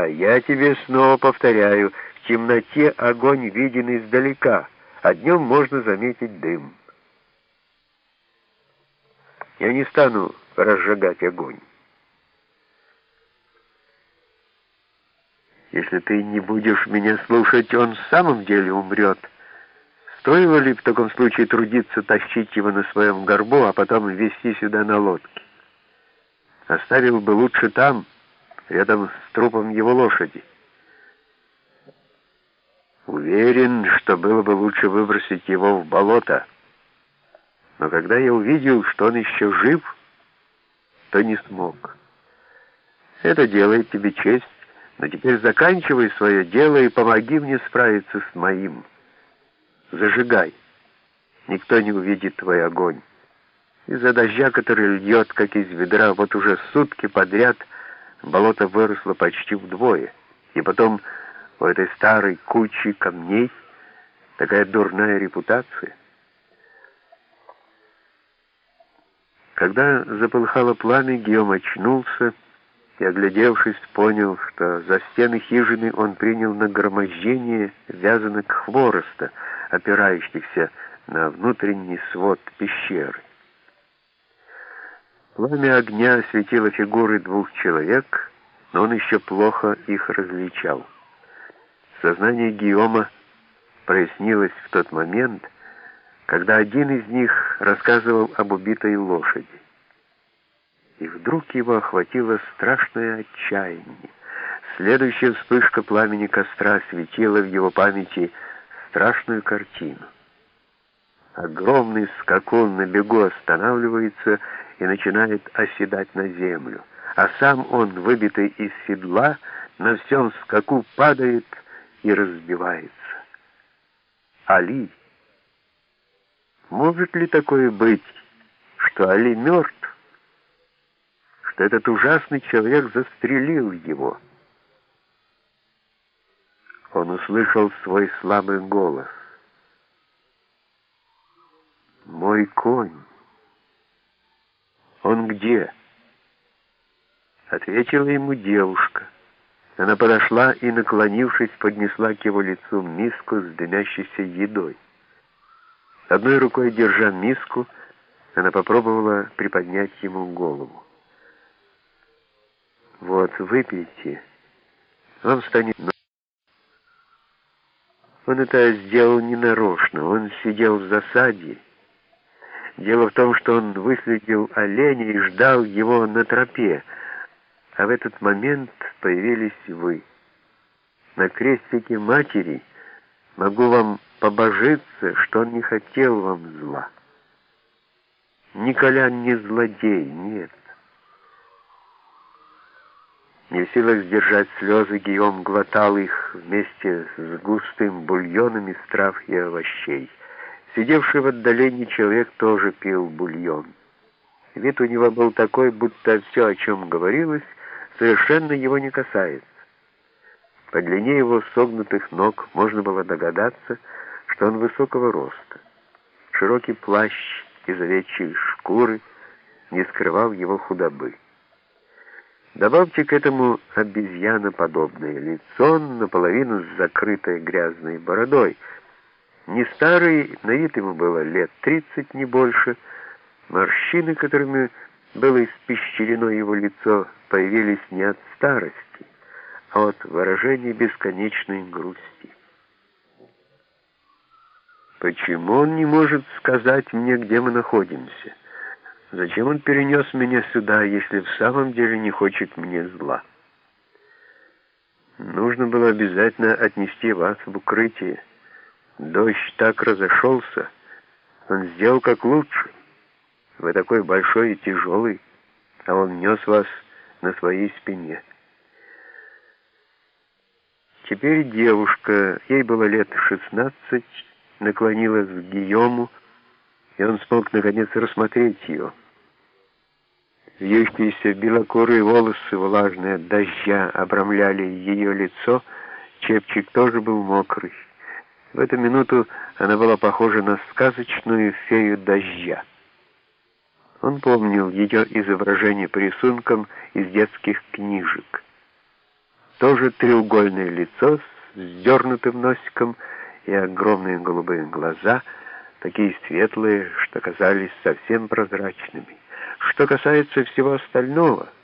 А я тебе снова повторяю, в темноте огонь виден издалека, а днем можно заметить дым. Я не стану разжигать огонь. Если ты не будешь меня слушать, он в самом деле умрет. Стоило ли в таком случае трудиться тащить его на своем горбу, а потом везти сюда на лодке? Оставил бы лучше там, рядом с трупом его лошади. Уверен, что было бы лучше выбросить его в болото. Но когда я увидел, что он еще жив, то не смог. Это делает тебе честь, но теперь заканчивай свое дело и помоги мне справиться с моим. Зажигай. Никто не увидит твой огонь. Из-за дождя, который льет, как из ведра, вот уже сутки подряд болото выросло почти вдвое. И потом у этой старой кучи камней такая дурная репутация. Когда заполыхало пламя, Гиом очнулся и, оглядевшись, понял, что за стены хижины он принял нагромождение вязанок хвороста, опирающихся на внутренний свод пещеры. Пламя огня осветило фигуры двух человек, но он еще плохо их различал. Сознание Гиома прояснилось в тот момент, когда один из них рассказывал об убитой лошади. И вдруг его охватило страшное отчаяние. Следующая вспышка пламени костра светила в его памяти страшную картину. Огромный скакун на бегу останавливается и начинает оседать на землю, а сам он, выбитый из седла, на всем скаку падает и разбивается. Али. Может ли такое быть, что Али мертв, что этот ужасный человек застрелил его? Он услышал свой слабый голос. «Мой конь». «Он где?» Ответила ему девушка. Она подошла и, наклонившись, поднесла к его лицу миску с дымящейся едой. Одной рукой, держа миску, она попробовала приподнять ему голову. «Вот, выпейте. Вам станет...» Он это сделал ненарочно. Он сидел в засаде, Дело в том, что он выследил оленя и ждал его на тропе, а в этот момент появились вы. На крестике матери могу вам побожиться, что он не хотел вам зла. Николян не злодей, нет. Не в силах сдержать слезы, Гийом глотал их вместе с густым бульоном из трав и овощей. Сидевший в отдалении человек тоже пил бульон. Вид у него был такой, будто все, о чем говорилось, совершенно его не касается. По длине его согнутых ног можно было догадаться, что он высокого роста. Широкий плащ из овечьей шкуры не скрывал его худобы. Добавьте к этому обезьяноподобное лицо, наполовину закрытое грязной бородой — не старый, на вид ему было лет тридцать, не больше. Морщины, которыми было испещрено его лицо, появились не от старости, а от выражения бесконечной грусти. Почему он не может сказать мне, где мы находимся? Зачем он перенес меня сюда, если в самом деле не хочет мне зла? Нужно было обязательно отнести вас в укрытие. Дождь так разошелся, он сделал как лучше. Вы такой большой и тяжелый, а он нес вас на своей спине. Теперь девушка, ей было лет шестнадцать, наклонилась к Гийому, и он смог наконец рассмотреть ее. Вьющиеся белокурые волосы, влажные от дождя, обрамляли ее лицо, чепчик тоже был мокрый. В эту минуту она была похожа на сказочную фею дождя. Он помнил ее изображение по рисункам из детских книжек. тоже треугольное лицо с сдернутым носиком и огромные голубые глаза, такие светлые, что казались совсем прозрачными. Что касается всего остального —